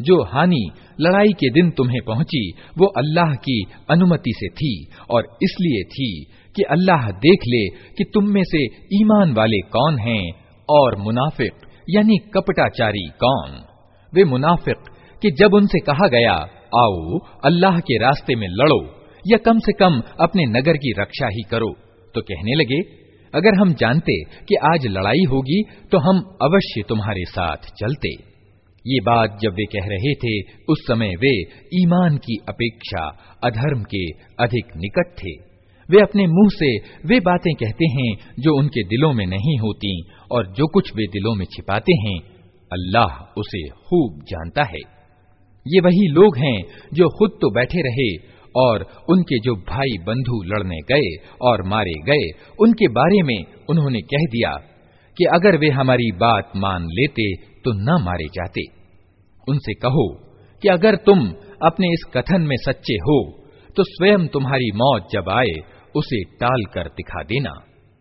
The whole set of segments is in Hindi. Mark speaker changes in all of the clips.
Speaker 1: जो हानि, लड़ाई के दिन तुम्हें पहुँची, वो अल्लाह की अनुमति से थी और इसलिए थी कि अल्लाह देख ले कि तुम में से ईमान वाले कौन हैं और मुनाफिक, यानी कपटाचारी कौन। वे मुनाफिक कि जब उनसे कहा गया, आओ, अल्लाह के रास्ते में लड़ो या कम से कम अपने नगर की रक्षा ही करो तो कहने लगे, अगर हम जानते कि आज लड़ाई होगी तो हम अवश्य तुम्हारे साथ चलते। ये बात जब वे कह रहे थे, उस समय वे ईमान की अपेक्षा अधर्म के अधिक निकट थे। वे अपने मुँह से वे बातें कहते हैं जो उनके दिलों में नहीं होती और जो कुछ वे दिलों में छिपाते हैं, अल्लाह उसे खूब जानता है। ये वही लोग हैं जो खुद तो बैठे रहे और उनके जो भाई बंधु लड़ने गए और मारे गए, उनके बारे में उन्होंने कह दिया कि अगर वे हमारी बात मान लेते तो न मारे जाते उनसे कहो कि अगर तुम अपने इस कथन में सच्चे हो तो स्वयं तुम्हारी मौत जब आए उसे टाल कर दिखा देना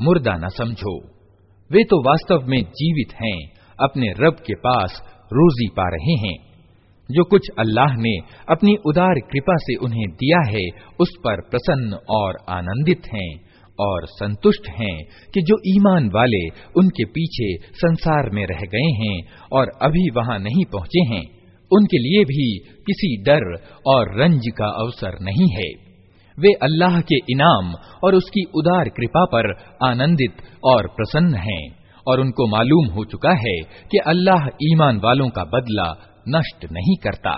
Speaker 1: मुर्दा न समझो। वे तो वास्तव में जीवित हैं, अपने रब के पास रोजी पा रहे हैं। जो कुछ अल्लाह ने अपनी उदार कृपा से उन्हें दिया है, उस पर प्रसन्न और आनंदित हैं और संतुष्ट हैं कि जो ईमान वाले उनके पीछे संसार में रह गए हैं और अभी वहाँ नहीं पहुँचे हैं, उनके लिए भी किसी डर और रंज का अवसर नहीं है। वे अल्लाह के इनाम और उसकी उदार कृपा पर आनंदित और प्रसन्न हैं और उनको मालूम हो चुका है कि अल्लाह ईमान वालों का बदला नष्ट नहीं करता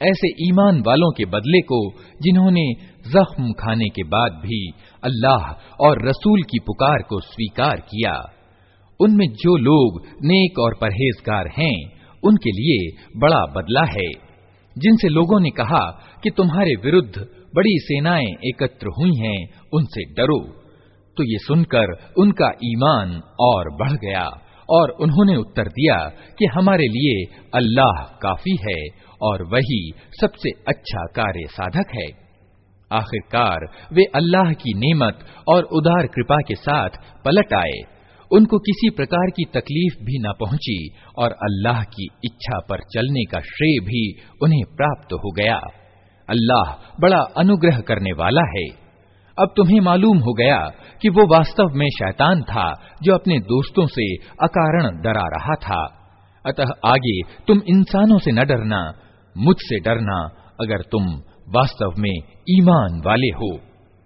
Speaker 1: ऐसे ईमान वालों के बदले को जिन्होंने जख्म खाने के बाद भी अल्लाह और रसूल की पुकार को स्वीकार किया उनमें जो लोग नेक और परहेजगार हैं उनके लिए बड़ा बदला है जिनसे लोगों ने कहा कि तुम्हारे विरुद्ध बड़ी सेनाएँ एकत्र हुई हैं, उनसे डरो। तो ये सुनकर उनका ईमान और बढ़ गया और उन्होंने उत्तर दिया कि हमारे लिए अल्लाह काफ़ी है और वही सबसे अच्छा कार्य साधक है। आखिरकार वे अल्लाह की नेमत और उदार कृपा के साथ पलट आए। उनको किसी प्रकार की तकलीफ़ भी न पहुँची और अल्लाह की इच्छा पर चलने का श्रेय भी उन्हें प्राप्त हो गया। अल्लाह बड़ा अनुग्रह करने वाला है। अब तुम्हें मालूम हो गया कि वो वास्तव में शैतान था जो अपने दोस्तों से अकारण डरा रहा था। अतः आगे तुम इंसानों से न डरना, मुझसे डरना अगर तुम वास्तव में ईमान वाले हो।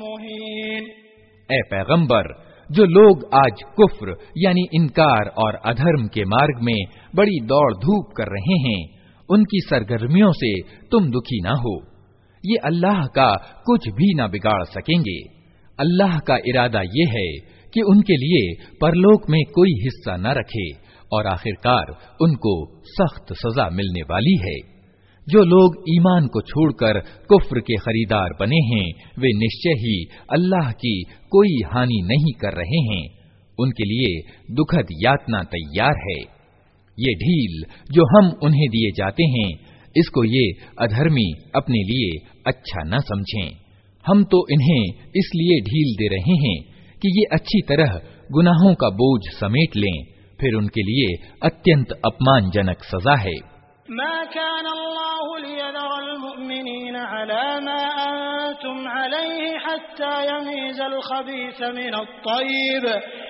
Speaker 2: मुहीन
Speaker 1: ए पैगंबर जो लोग आज कुफ्र यानी इनकार और अधर्म के मार्ग में बड़ी दौड़ धूप कर रहे हैं उनकी सरगर्मियों से तुम दुखी ना हो ये अल्लाह का कुछ भी ना बिगाड़ सकेंगे। अल्लाह का इरादा ये है कि उनके लिए परलोक में कोई हिस्सा न रखे और आखिरकार उनको सख्त सजा मिलने वाली है। जो लोग ईमान को छोड़कर कुफ्र के खरीदार बने हैं, वे निश्चय ही अल्लाह की कोई हानि नहीं कर रहे हैं। उनके लिए दुखद यातना तैयार है। ये ढील जो हम उन्हें दिए जाते हैं इसको ये अधर्मी अपने लिए अच्छा न समझें। हम तो इन्हें इसलिए ढील दे रहे हैं कि ये अच्छी तरह गुनाहों का बोझ समेट लें, फिर उनके लिए अत्यंत अपमानजनक सजा है।
Speaker 2: वमा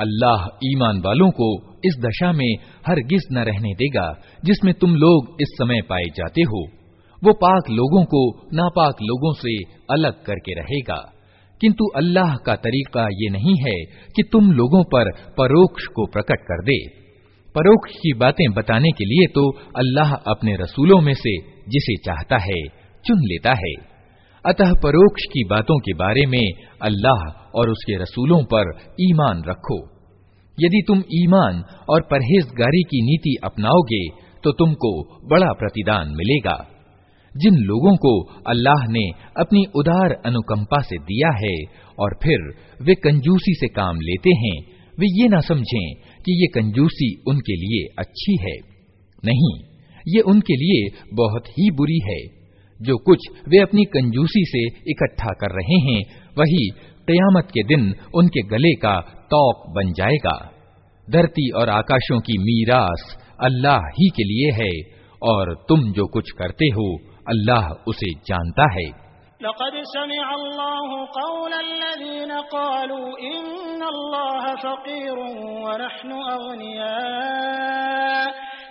Speaker 1: अल्लाह ईमान वालों को इस दशा में हर गिज न रहने देगा, जिसमें तुम लोग इस समय पाए जाते हो। वो पाक लोगों को नापाक लोगों से अलग करके रहेगा। किंतु अल्लाह का तरीका ये नहीं है कि तुम लोगों पर परोक्ष को प्रकट कर दे। परोक्ष की बातें बताने के लिए तो अल्लाह अपने रसूलों में से जिसे चाहता है, चुन लेता है। अतः परोक्ष की बातों के बारे में अल्लाह और उसके रसूलों पर ईमान रखो। यदि तुम ईमान और परहेजगारी की नीति अपनाओगे तो तुमको बड़ा प्रतिदान मिलेगा। जिन लोगों को अल्लाह ने अपनी उदार अनुकंपा से दिया है और फिर वे कंजूसी से काम लेते हैं, वे ये ना समझें कि ये कंजूसी उनके लिए अच्छी है। नहीं, ये उनके लिए बहुत ही बुरी है। जो कुछ वे अपनी कंजूसी से इकट्ठा कर रहे हैं, वही कयामत के दिन उनके गले का तौक बन जाएगा। धरती और आकाशों की मीरास अल्लाह ही के लिए है, और तुम जो कुछ करते हो, अल्लाह उसे जानता है।
Speaker 2: लक़द समिअल्लाहु क़ौलल्लज़ीन क़ालू, इन्नल्लाह फ़क़ीरुन व नहनु अग़निया। सनक्तुब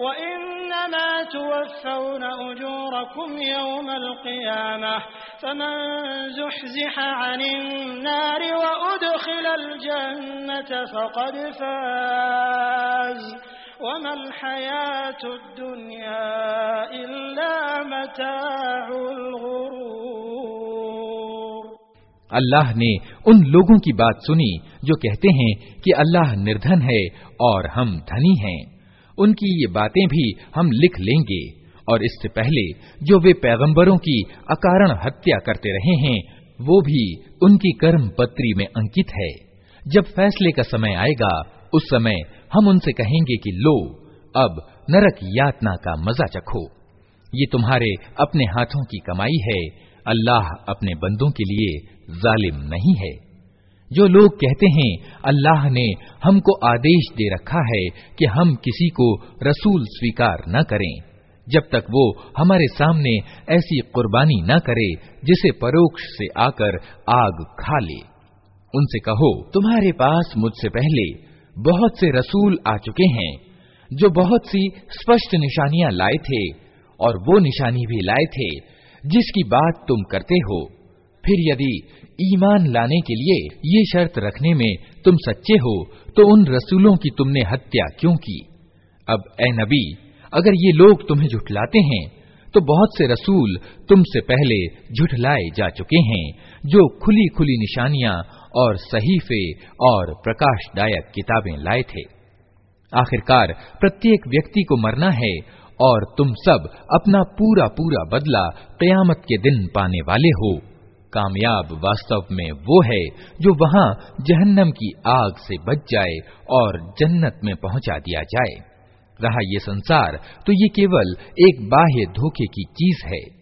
Speaker 2: मौत वइन्नमा तुवफ़्फ़ौन उजूरकुम यौमल क़ियामह फमन ज़ुहज़िह अनिन नार वउदखिलल जन्नत फक़द फ़ाज़ वमल हयातुद दुनिया इल्ला मताउल गुरूर
Speaker 1: अल्लाह ने उन लोगों की बात सुनी जो कहते हैं कि अल्लाह निर्धन है और हम धनी हैं उनकी ये बातें भी हम लिख लेंगे। और इससे पहले जो वे पैगंबरों की अकारण हत्या करते रहे हैं, वो भी उनकी कर्म पत्री में अंकित है। जब फैसले का समय आएगा, उस समय हम उनसे कहेंगे कि लो, अब नरक यातना का मज़ा चखो। ये तुम्हारे अपने हाथों की कमाई है, अल्लाह अपने बंदों के लिए जालिम नहीं है। जो लोग कहते हैं, अल्लाह ने हमको आदेश दे रखा है कि हम किसी को रसूल स्वीकार न करें। जब तक वो हमारे सामने ऐसी कुर्बानी न करे, जिसे परोक्ष से आकर आग खा ले। उनसे कहो, तुम्हारे पास मुझसे पहले बहुत से रसूल आ चुके हैं, जो बहुत सी स्पष्ट निशानियाँ लाए थे, और वो निशानी भी लाए थे, जिसकी बात तुम करते हो। फिर यदि ईमान लाने के लिए ये शर्त रखने में तुम सच्चे हो तो उन रसूलों की तुमने हत्या क्यों की? अब ए नबी, अगर ये लोग तुम्हें झुठलाते हैं तो बहुत से रसूल तुमसे पहले झुठलाए जा चुके हैं, जो खुली खुली निशानियाँ और सहीफे और प्रकाशदायक किताबें लाए थे। आखिरकार प्रत्येक व्यक्ति को मरना है और तुम सब अपना पूरा पूरा बदला कयामत के दिन पाने वाले हो। कामयाब वास्तव में वो है जो वहाँ जहन्नम की आग से बच जाए और जन्नत में पहुँचा दिया जाए। रहा ये संसार तो ये केवल एक बाह्य धोखे की चीज़ है।